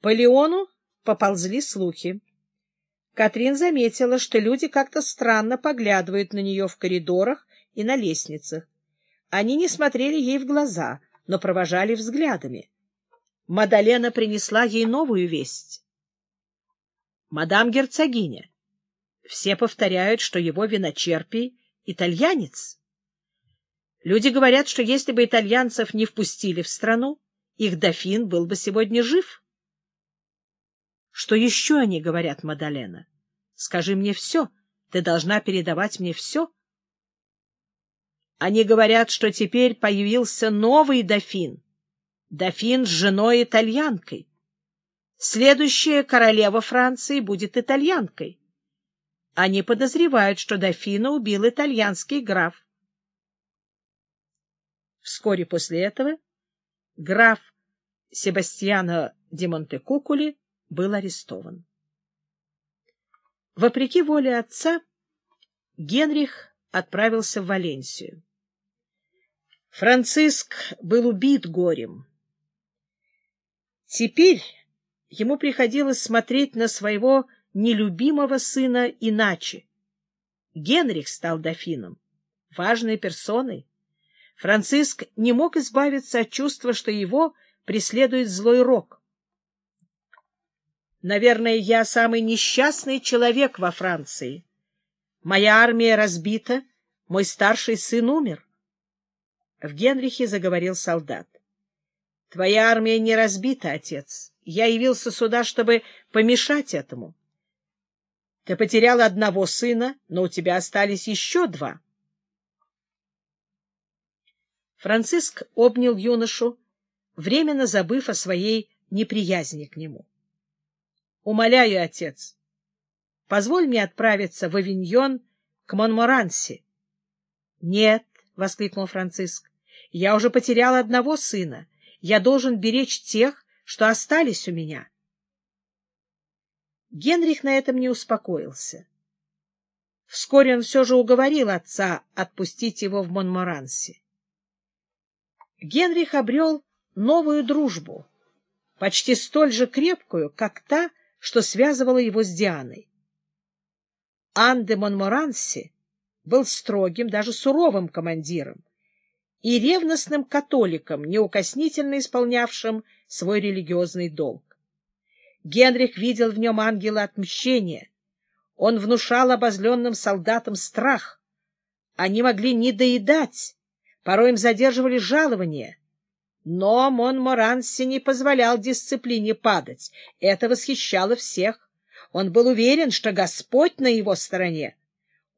По Леону поползли слухи. Катрин заметила, что люди как-то странно поглядывают на нее в коридорах и на лестницах. Они не смотрели ей в глаза, но провожали взглядами. Мадалена принесла ей новую весть. «Мадам герцогиня, все повторяют, что его виночерпий — итальянец. Люди говорят, что если бы итальянцев не впустили в страну, их дофин был бы сегодня жив». Что еще они говорят, Мадалена? Скажи мне все. Ты должна передавать мне все. Они говорят, что теперь появился новый дофин. Дофин с женой-итальянкой. Следующая королева Франции будет итальянкой. Они подозревают, что дофина убил итальянский граф. Вскоре после этого граф Себастьяно де Монтекукули был арестован. Вопреки воле отца, Генрих отправился в Валенсию. Франциск был убит горем. Теперь ему приходилось смотреть на своего нелюбимого сына иначе. Генрих стал дофином, важной персоной. Франциск не мог избавиться от чувства, что его преследует злой рок. Наверное, я самый несчастный человек во Франции. Моя армия разбита, мой старший сын умер. В Генрихе заговорил солдат. — Твоя армия не разбита, отец. Я явился сюда, чтобы помешать этому. Ты потерял одного сына, но у тебя остались еще два. Франциск обнял юношу, временно забыв о своей неприязни к нему. Умоляю, отец, позволь мне отправиться в Авиньон к Монморанси. — Нет, — воскликнул Франциск, — я уже потерял одного сына. Я должен беречь тех, что остались у меня. Генрих на этом не успокоился. Вскоре он все же уговорил отца отпустить его в Монморанси. Генрих обрел новую дружбу, почти столь же крепкую, как та, что связывало его с Дианой. Ан де Монморанси был строгим, даже суровым командиром и ревностным католиком, неукоснительно исполнявшим свой религиозный долг. Генрих видел в нем ангела отмщения. Он внушал обозленным солдатам страх. Они могли не доедать, порой им задерживали жалования, но Монморанси не позволял дисциплине падать. Это восхищало всех. Он был уверен, что Господь на его стороне.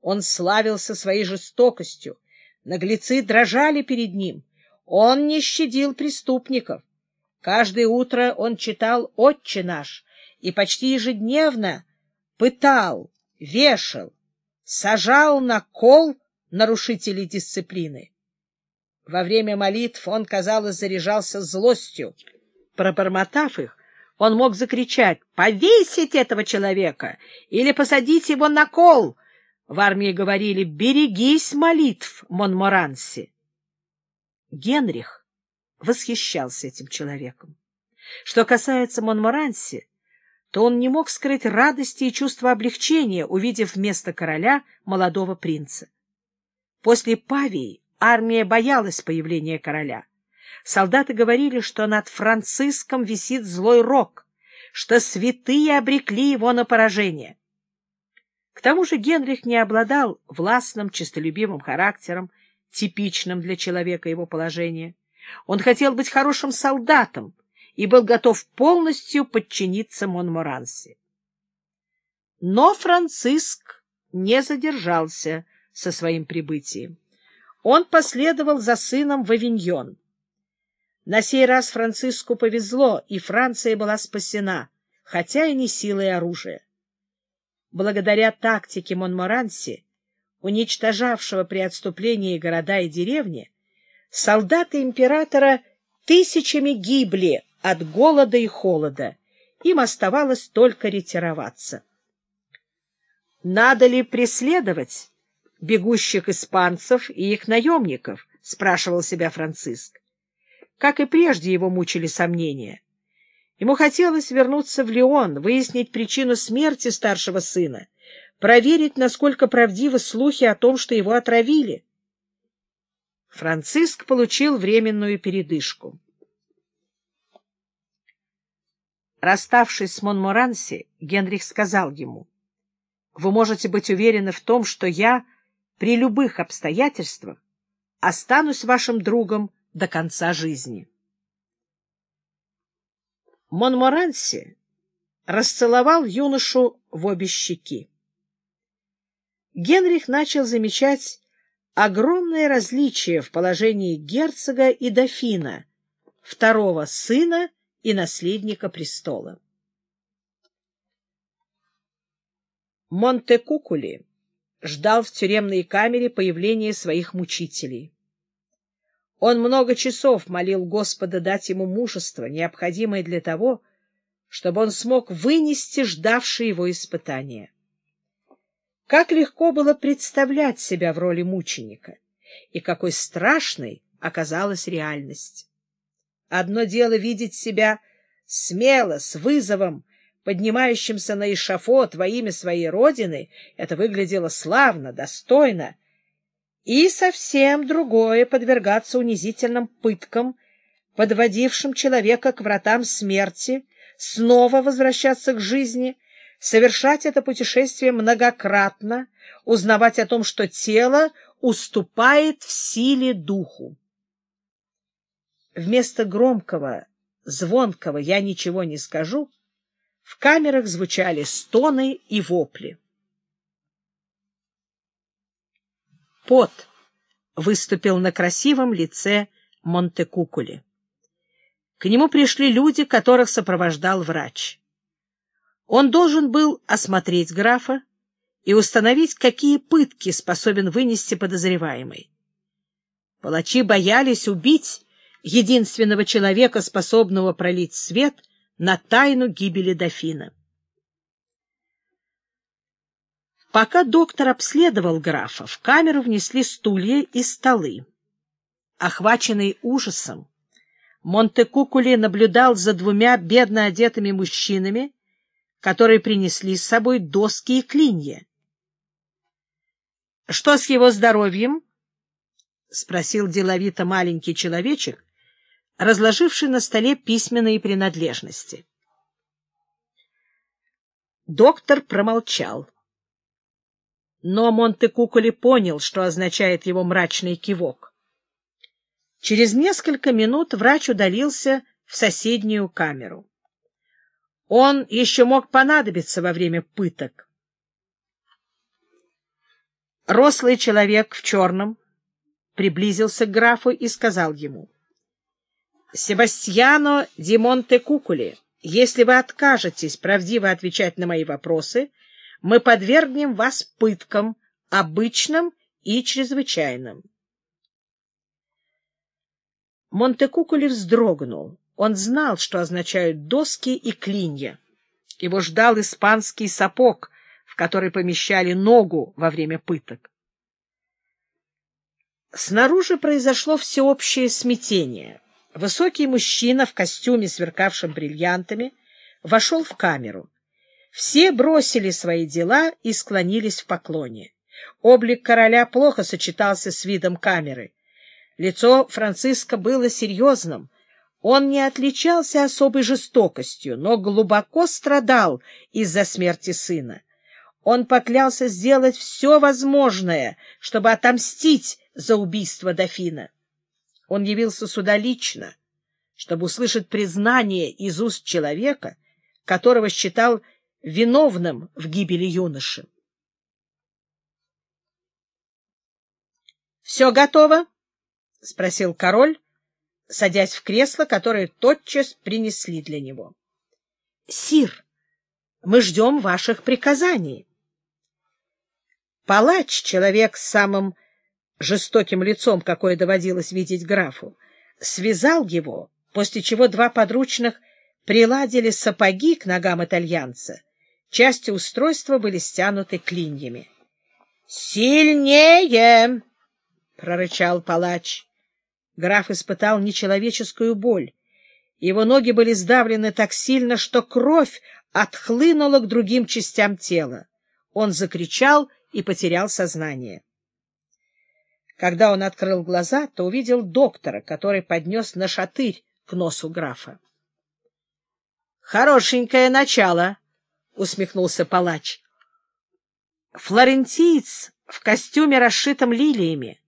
Он славился своей жестокостью. Наглецы дрожали перед ним. Он не щадил преступников. Каждое утро он читал «Отче наш» и почти ежедневно пытал, вешал, сажал на кол нарушителей дисциплины. Во время молитв он, казалось, заряжался злостью. Пробормотав их, он мог закричать «Повесить этого человека!» или «Посадить его на кол!» В армии говорили «Берегись молитв, Монморанси!» Генрих восхищался этим человеком. Что касается Монморанси, то он не мог скрыть радости и чувства облегчения, увидев вместо короля молодого принца. После Павии Армия боялась появления короля. Солдаты говорили, что над Франциском висит злой рок, что святые обрекли его на поражение. К тому же Генрих не обладал властным, честолюбивым характером, типичным для человека его положения. Он хотел быть хорошим солдатом и был готов полностью подчиниться Монморанси. Но Франциск не задержался со своим прибытием он последовал за сыном в Авиньон. На сей раз Франциску повезло, и Франция была спасена, хотя и не силой оружия. Благодаря тактике Монморанси, уничтожавшего при отступлении города и деревни, солдаты императора тысячами гибли от голода и холода, им оставалось только ретироваться. Надо ли преследовать бегущих испанцев и их наемников, — спрашивал себя Франциск. Как и прежде его мучили сомнения. Ему хотелось вернуться в Лион, выяснить причину смерти старшего сына, проверить, насколько правдивы слухи о том, что его отравили. Франциск получил временную передышку. Расставшись с Монморанси, Генрих сказал ему, «Вы можете быть уверены в том, что я при любых обстоятельствах останусь вашим другом до конца жизни». Монморанси расцеловал юношу в обе щеки. Генрих начал замечать огромное различие в положении герцога и дофина, второго сына и наследника престола. Монтекукули ждал в тюремной камере появления своих мучителей. Он много часов молил Господа дать ему мужество, необходимое для того, чтобы он смог вынести ждавшие его испытания. Как легко было представлять себя в роли мученика, и какой страшной оказалась реальность. Одно дело видеть себя смело, с вызовом, поднимающимся на эшафот во имя своей родины, это выглядело славно, достойно, и совсем другое — подвергаться унизительным пыткам, подводившим человека к вратам смерти, снова возвращаться к жизни, совершать это путешествие многократно, узнавать о том, что тело уступает в силе духу. Вместо громкого, звонкого «я ничего не скажу» в камерах звучали стоны и вопли. Пот выступил на красивом лице Монтекукули. К нему пришли люди, которых сопровождал врач. Он должен был осмотреть графа и установить, какие пытки способен вынести подозреваемый. Палачи боялись убить единственного человека, способного пролить свет на тайну гибели дофина. Пока доктор обследовал графа, в камеру внесли стулья и столы. Охваченный ужасом, Монтекукули наблюдал за двумя бедно одетыми мужчинами, которые принесли с собой доски и клинья. — Что с его здоровьем? — спросил деловито маленький человечек, разложивший на столе письменные принадлежности. Доктор промолчал. Но Монте-Куколи понял, что означает его мрачный кивок. Через несколько минут врач удалился в соседнюю камеру. Он еще мог понадобиться во время пыток. Рослый человек в черном приблизился к графу и сказал ему — Себастьяно Ди Монте-Кукули, если вы откажетесь правдиво отвечать на мои вопросы, мы подвергнем вас пыткам, обычным и чрезвычайным. Монте-Кукули вздрогнул. Он знал, что означают доски и клинья. Его ждал испанский сапог, в который помещали ногу во время пыток. Снаружи произошло всеобщее смятение. Высокий мужчина в костюме, сверкавшем бриллиантами, вошел в камеру. Все бросили свои дела и склонились в поклоне. Облик короля плохо сочетался с видом камеры. Лицо Франциска было серьезным. Он не отличался особой жестокостью, но глубоко страдал из-за смерти сына. Он поклялся сделать все возможное, чтобы отомстить за убийство дофина. Он явился сюда лично, чтобы услышать признание из уст человека, которого считал виновным в гибели юноши. — Все готово? — спросил король, садясь в кресло, которое тотчас принесли для него. — Сир, мы ждем ваших приказаний. Палач, человек с самым жестоким лицом, какое доводилось видеть графу, связал его, после чего два подручных приладили сапоги к ногам итальянца. Части устройства были стянуты клиньями. «Сильнее!» — прорычал палач. Граф испытал нечеловеческую боль. Его ноги были сдавлены так сильно, что кровь отхлынула к другим частям тела. Он закричал и потерял сознание. Когда он открыл глаза, то увидел доктора, который поднес на шатырь к носу графа. — Хорошенькое начало, — усмехнулся палач. — Флорентиец в костюме, расшитом лилиями.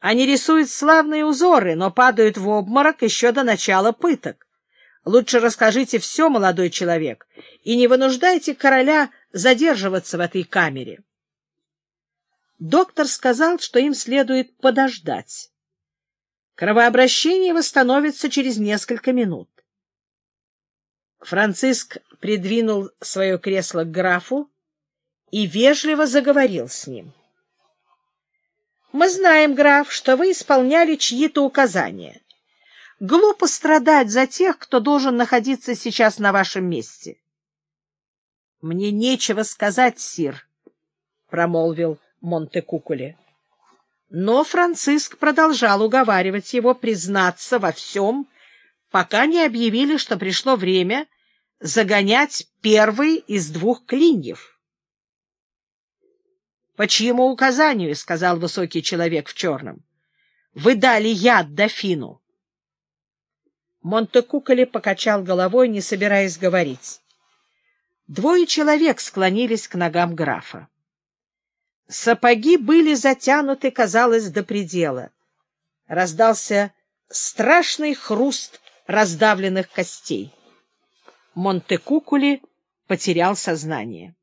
Они рисуют славные узоры, но падают в обморок еще до начала пыток. Лучше расскажите все, молодой человек, и не вынуждайте короля задерживаться в этой камере. Доктор сказал, что им следует подождать. Кровообращение восстановится через несколько минут. Франциск придвинул свое кресло к графу и вежливо заговорил с ним. — Мы знаем, граф, что вы исполняли чьи-то указания. Глупо страдать за тех, кто должен находиться сейчас на вашем месте. — Мне нечего сказать, сир, — промолвил Монте-Кукуле. Но Франциск продолжал уговаривать его признаться во всем, пока не объявили, что пришло время загонять первый из двух клиньев. — По чьему указанию, — сказал высокий человек в черном, — вы дали яд дофину? Монте-Куколе покачал головой, не собираясь говорить. Двое человек склонились к ногам графа. Сапоги были затянуты, казалось, до предела. Раздался страшный хруст раздавленных костей. Монтекукули потерял сознание.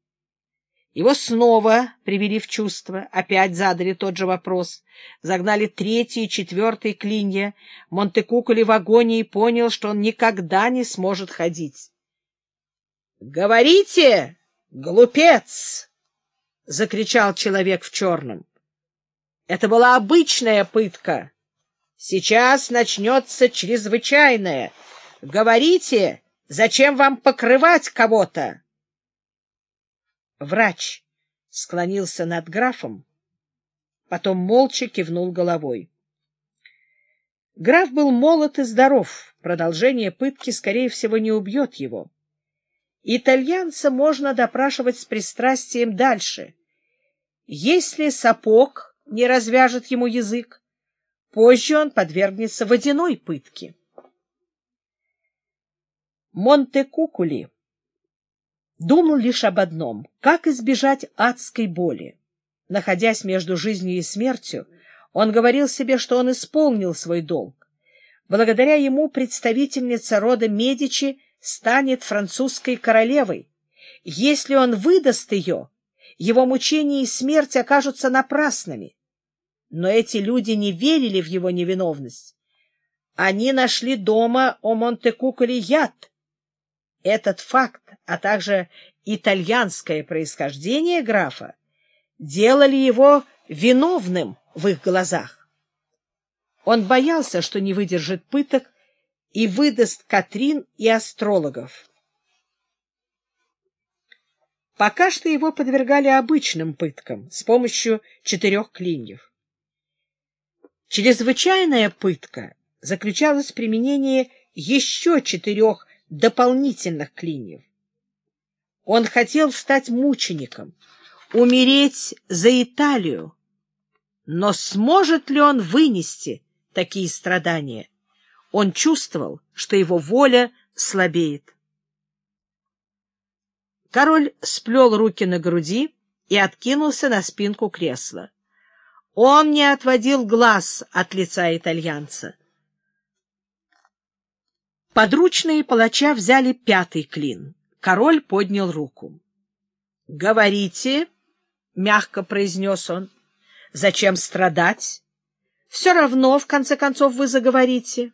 Его снова привели в чувство, опять задали тот же вопрос, загнали третий и четвертый клинья. Монтекукули в агонии понял, что он никогда не сможет ходить. — Говорите, глупец! — закричал человек в черном. Это была обычная пытка. Сейчас начнется чрезвычайная. Говорите, зачем вам покрывать кого-то? Врач склонился над графом, потом молча кивнул головой. Граф был молод и здоров, продолжение пытки, скорее всего, не убьет его. Итальянца можно допрашивать с пристрастием дальше. Если сапог не развяжет ему язык, позже он подвергнется водяной пытке. Монте-Кукули думал лишь об одном — как избежать адской боли. Находясь между жизнью и смертью, он говорил себе, что он исполнил свой долг. Благодаря ему представительница рода Медичи станет французской королевой. Если он выдаст ее, его мучения и смерть окажутся напрасными. Но эти люди не верили в его невиновность. Они нашли дома о Монтекуколе яд. Этот факт, а также итальянское происхождение графа, делали его виновным в их глазах. Он боялся, что не выдержит пыток и выдаст Катрин и астрологов. Пока что его подвергали обычным пыткам с помощью четырех клиньев. Чрезвычайная пытка заключалась в применении еще четырех дополнительных клиньев. Он хотел стать мучеником, умереть за Италию, но сможет ли он вынести такие страдания? Он чувствовал, что его воля слабеет. Король сплел руки на груди и откинулся на спинку кресла. Он не отводил глаз от лица итальянца. Подручные палача взяли пятый клин. Король поднял руку. — Говорите, — мягко произнес он, — зачем страдать? Все равно, в конце концов, вы заговорите.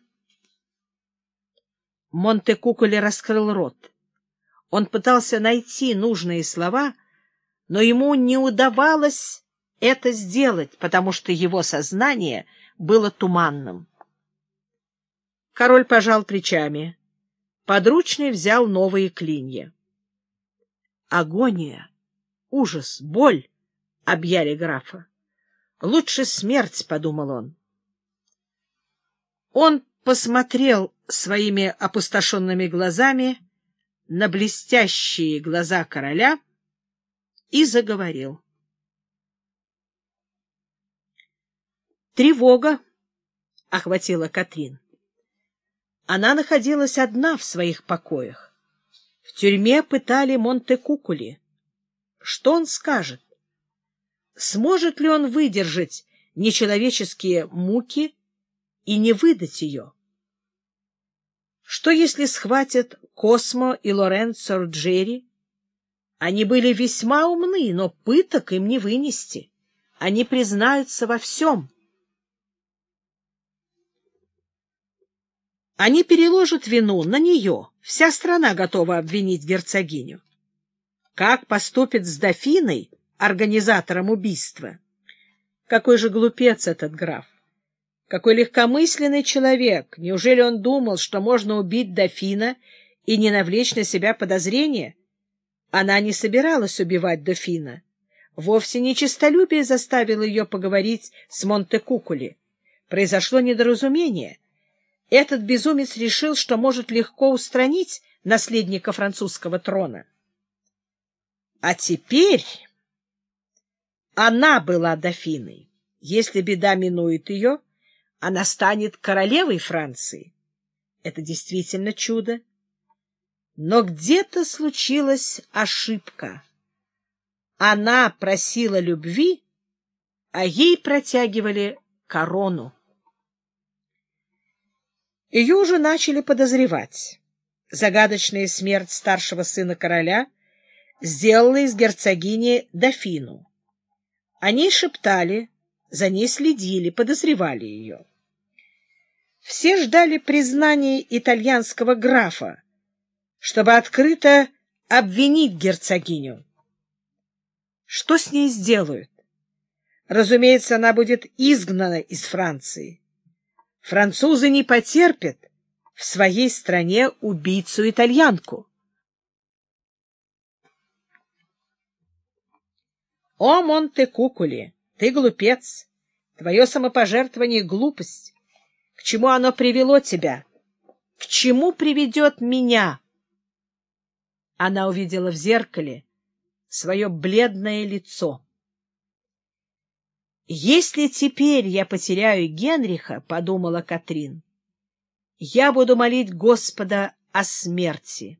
Монте-Куколе раскрыл рот. Он пытался найти нужные слова, но ему не удавалось это сделать, потому что его сознание было туманным. Король пожал плечами. Подручный взял новые клинья. Агония, ужас, боль объяли графа. «Лучше смерть», — подумал он. Он посмотрел своими опустошенными глазами на блестящие глаза короля и заговорил. Тревога охватила Катрин. Она находилась одна в своих покоях. В тюрьме пытали Монте-Кукули. Что он скажет? Сможет ли он выдержать нечеловеческие муки и не выдать ее? Что, если схватят Космо и Лоренцо Рджери? Они были весьма умны, но пыток им не вынести. Они признаются во всем. Они переложат вину на нее. Вся страна готова обвинить герцогиню. Как поступит с дофиной, организатором убийства? Какой же глупец этот граф! Какой легкомысленный человек! Неужели он думал, что можно убить дофина и не навлечь на себя подозрения? Она не собиралась убивать дофина. Вовсе не честолюбие заставило ее поговорить с Монте-Кукули. Произошло недоразумение. Этот безумец решил, что может легко устранить наследника французского трона. А теперь она была дофиной. Если беда минует ее, она станет королевой Франции. Это действительно чудо. Но где-то случилась ошибка. Она просила любви, а ей протягивали корону. Ее уже начали подозревать. Загадочная смерть старшего сына короля сделала из герцогини дофину. Они шептали, за ней следили, подозревали ее. Все ждали признания итальянского графа, чтобы открыто обвинить герцогиню. Что с ней сделают? Разумеется, она будет изгнана из Франции. Французы не потерпят в своей стране убийцу-итальянку. О, Монте-Кукули, ты глупец! Твое самопожертвование — глупость. К чему оно привело тебя? К чему приведет меня? Она увидела в зеркале свое бледное лицо. «Если теперь я потеряю Генриха, — подумала Катрин, — я буду молить Господа о смерти.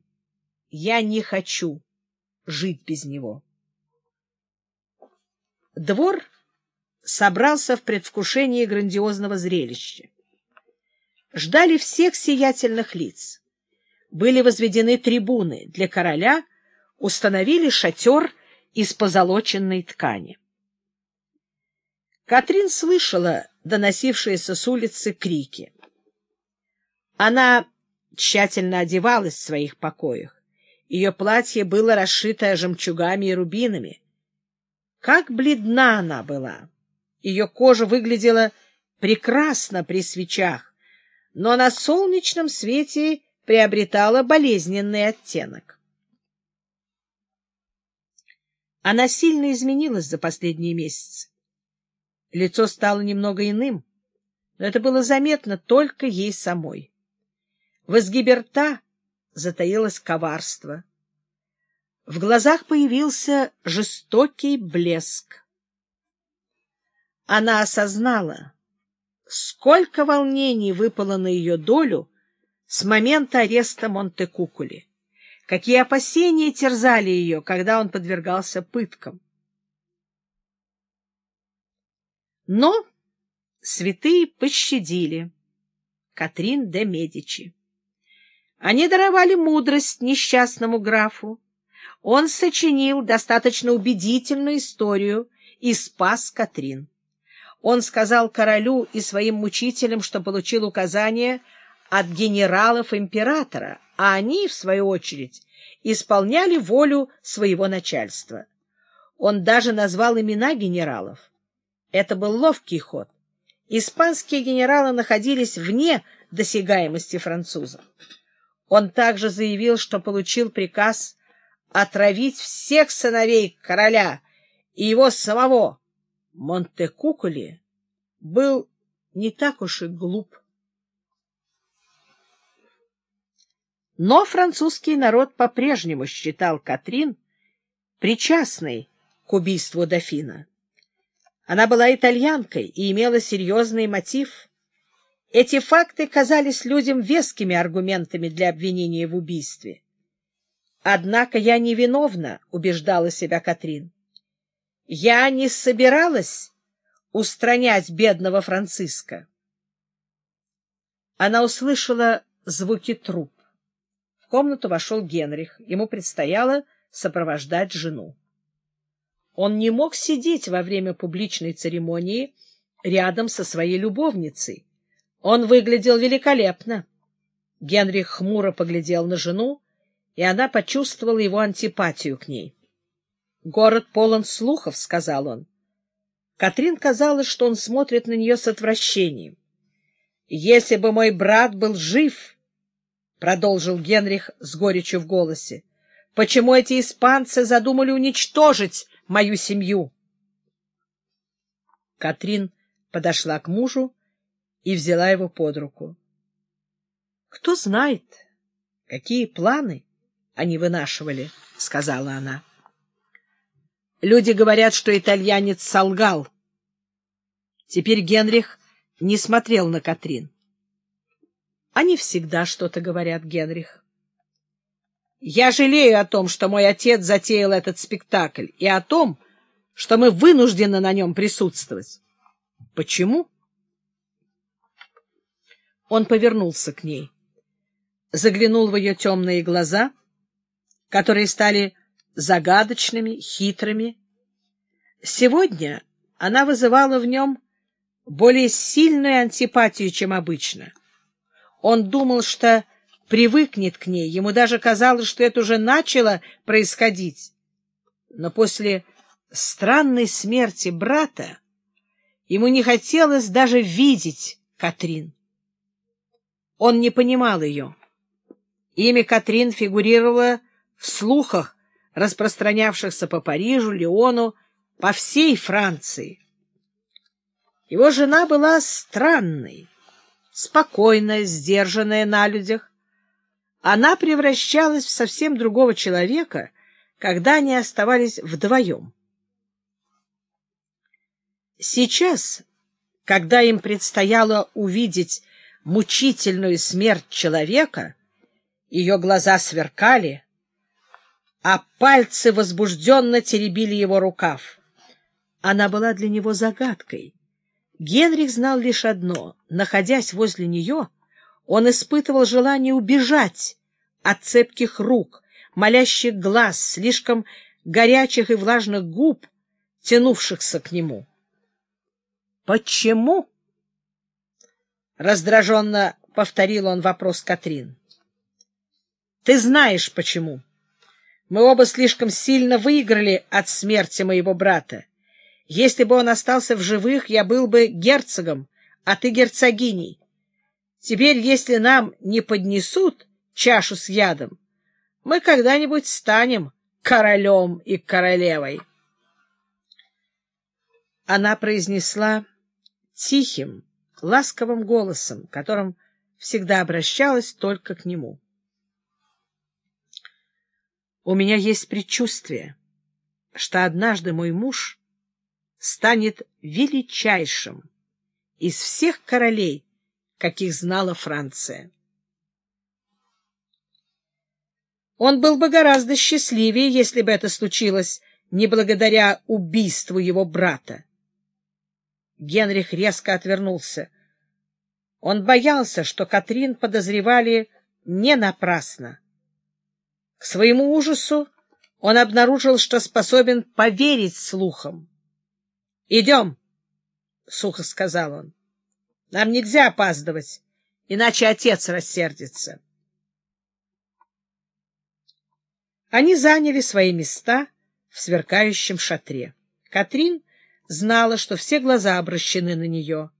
Я не хочу жить без него». Двор собрался в предвкушении грандиозного зрелища. Ждали всех сиятельных лиц. Были возведены трибуны для короля, установили шатер из позолоченной ткани. Катрин слышала доносившиеся с улицы крики. Она тщательно одевалась в своих покоях. Ее платье было расшито жемчугами и рубинами. Как бледна она была! Ее кожа выглядела прекрасно при свечах, но на солнечном свете приобретала болезненный оттенок. Она сильно изменилась за последние месяцы. Лицо стало немного иным, но это было заметно только ей самой. В изгибе рта затаилось коварство. В глазах появился жестокий блеск. Она осознала, сколько волнений выпало на ее долю с момента ареста Монте-Кукули, какие опасения терзали ее, когда он подвергался пыткам. Но святые пощадили Катрин де Медичи. Они даровали мудрость несчастному графу, он сочинил достаточно убедительную историю и спас Катрин. Он сказал королю и своим мучителям, что получил указание от генералов императора, а они, в свою очередь, исполняли волю своего начальства. Он даже назвал имена генералов. Это был ловкий ход. Испанские генералы находились вне досягаемости французов. Он также заявил, что получил приказ отравить всех сыновей короля и его самого. Монтекукули был не так уж и глуп. Но французский народ по-прежнему считал Катрин причастной к убийству дофина. Она была итальянкой и имела серьезный мотив. Эти факты казались людям вескими аргументами для обвинения в убийстве. «Однако я невиновна», — убеждала себя Катрин. «Я не собиралась устранять бедного Франциска». Она услышала звуки труп. В комнату вошел Генрих. Ему предстояло сопровождать жену. Он не мог сидеть во время публичной церемонии рядом со своей любовницей. Он выглядел великолепно. Генрих хмуро поглядел на жену, и она почувствовала его антипатию к ней. «Город полон слухов», — сказал он. Катрин казалось, что он смотрит на нее с отвращением. «Если бы мой брат был жив», — продолжил Генрих с горечью в голосе, — «почему эти испанцы задумали уничтожить мою семью?» Катрин подошла к мужу и взяла его под руку. «Кто знает, какие планы они вынашивали», — сказала она. «Люди говорят, что итальянец солгал». Теперь Генрих не смотрел на Катрин. Они всегда что-то говорят, Генрих. Я жалею о том, что мой отец затеял этот спектакль, и о том, что мы вынуждены на нем присутствовать. Почему? Он повернулся к ней, заглянул в ее темные глаза, которые стали загадочными, хитрыми. Сегодня она вызывала в нем более сильную антипатию, чем обычно. Он думал, что привыкнет к ней, ему даже казалось, что это уже начало происходить. Но после странной смерти брата ему не хотелось даже видеть Катрин. Он не понимал ее. Имя Катрин фигурировало в слухах, распространявшихся по Парижу, Лиону, по всей Франции. Его жена была странной, спокойная, сдержанная на людях. Она превращалась в совсем другого человека, когда они оставались вдвоем. Сейчас, когда им предстояло увидеть мучительную смерть человека, ее глаза сверкали, а пальцы возбужденно теребили его рукав. Она была для него загадкой. Генрих знал лишь одно — находясь возле нее, он испытывал желание убежать от цепких рук, молящих глаз, слишком горячих и влажных губ, тянувшихся к нему. «Почему?» — раздраженно повторил он вопрос Катрин. «Ты знаешь, почему. Мы оба слишком сильно выиграли от смерти моего брата. Если бы он остался в живых, я был бы герцогом, а ты герцогиней. Теперь, если нам не поднесут чашу с ядом, мы когда-нибудь станем королем и королевой. Она произнесла тихим, ласковым голосом, которым всегда обращалась только к нему. «У меня есть предчувствие, что однажды мой муж станет величайшим из всех королей, каких знала Франция. Он был бы гораздо счастливее, если бы это случилось не благодаря убийству его брата. Генрих резко отвернулся. Он боялся, что Катрин подозревали не напрасно. К своему ужасу он обнаружил, что способен поверить слухам. — Идем, — сухо сказал он. — Нам нельзя опаздывать, иначе отец рассердится. Они заняли свои места в сверкающем шатре. Катрин знала, что все глаза обращены на нее.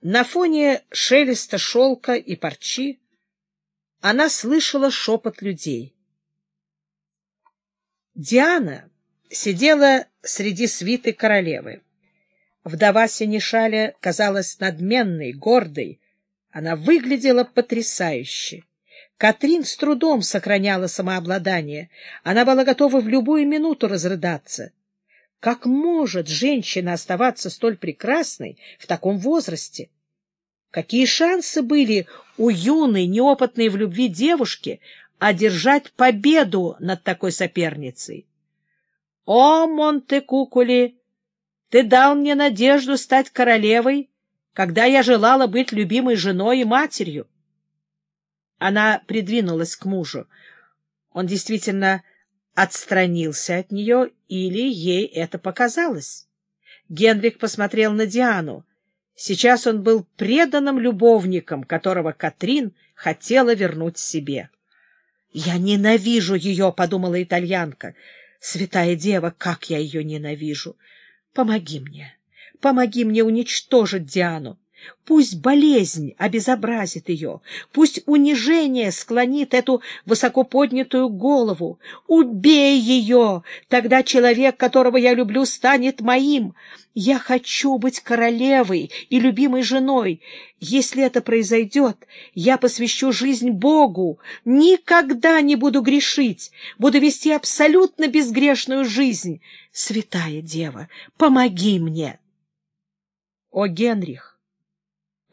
На фоне шелеста шелка и парчи она слышала шепот людей. Диана сидела среди свиты королевы. Вдова Синишаля казалась надменной, гордой. Она выглядела потрясающе. Катрин с трудом сохраняла самообладание. Она была готова в любую минуту разрыдаться. Как может женщина оставаться столь прекрасной в таком возрасте? Какие шансы были у юной, неопытной в любви девушки одержать победу над такой соперницей? О, Монте-Кукули, ты дал мне надежду стать королевой, когда я желала быть любимой женой и матерью. Она придвинулась к мужу. Он действительно отстранился от нее, или ей это показалось. Генрих посмотрел на Диану. Сейчас он был преданным любовником, которого Катрин хотела вернуть себе. «Я ненавижу ее», — подумала итальянка. «Святая дева, как я ее ненавижу! Помоги мне, помоги мне уничтожить Диану. Пусть болезнь обезобразит ее, пусть унижение склонит эту высоко поднятую голову. Убей ее, тогда человек, которого я люблю, станет моим. Я хочу быть королевой и любимой женой. Если это произойдет, я посвящу жизнь Богу, никогда не буду грешить, буду вести абсолютно безгрешную жизнь. Святая Дева, помоги мне! О, Генрих!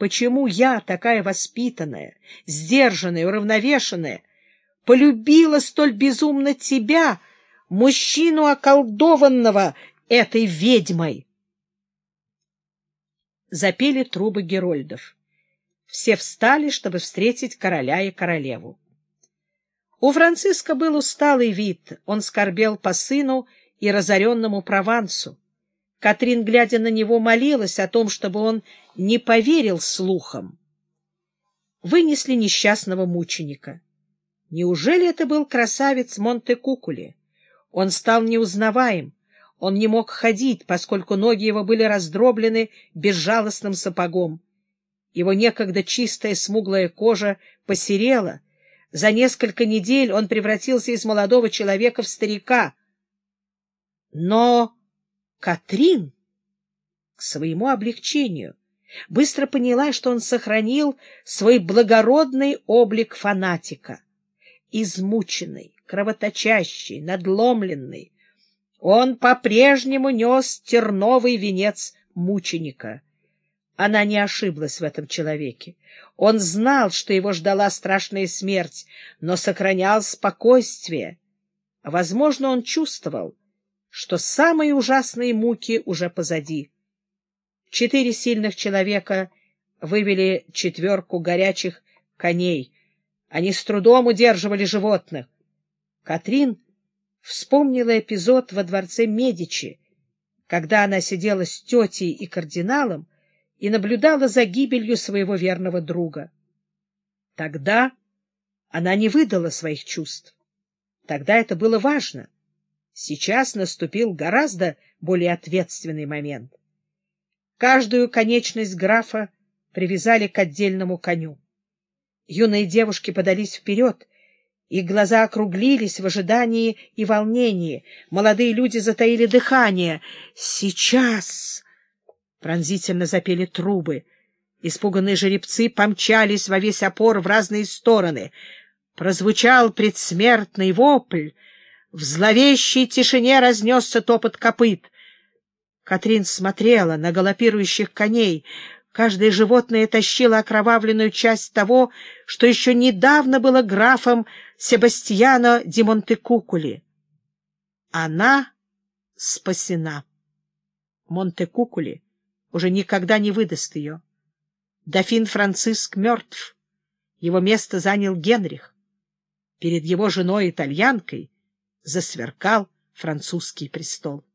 Почему я, такая воспитанная, сдержанная, уравновешенная, полюбила столь безумно тебя, мужчину околдованного этой ведьмой? Запели трубы герольдов. Все встали, чтобы встретить короля и королеву. У Франциска был усталый вид, он скорбел по сыну и разоренному Провансу. Катрин, глядя на него, молилась о том, чтобы он не поверил слухам. Вынесли несчастного мученика. Неужели это был красавец Монте-Кукули? Он стал неузнаваем. Он не мог ходить, поскольку ноги его были раздроблены безжалостным сапогом. Его некогда чистая смуглая кожа посерела. За несколько недель он превратился из молодого человека в старика. Но Катрин, к своему облегчению, быстро поняла, что он сохранил свой благородный облик фанатика. Измученный, кровоточащий, надломленный, он по-прежнему нес терновый венец мученика. Она не ошиблась в этом человеке. Он знал, что его ждала страшная смерть, но сохранял спокойствие. Возможно, он чувствовал, что самые ужасные муки уже позади. Четыре сильных человека вывели четверку горячих коней. Они с трудом удерживали животных. Катрин вспомнила эпизод во дворце Медичи, когда она сидела с тетей и кардиналом и наблюдала за гибелью своего верного друга. Тогда она не выдала своих чувств. Тогда это было важно. Сейчас наступил гораздо более ответственный момент. Каждую конечность графа привязали к отдельному коню. Юные девушки подались вперед, их глаза округлились в ожидании и волнении. Молодые люди затаили дыхание. «Сейчас!» — пронзительно запели трубы. Испуганные жеребцы помчались во весь опор в разные стороны. Прозвучал предсмертный вопль — в зловещей тишине разнесся топот копыт. Катрин смотрела на галопирующих коней. Каждое животное тащило окровавленную часть того, что еще недавно было графом Себастьяно де Монтекукули. Она спасена. Монтекукули уже никогда не выдаст ее. Дофин Франциск мертв. Его место занял Генрих. Перед его женой-итальянкой засверкал французский престол.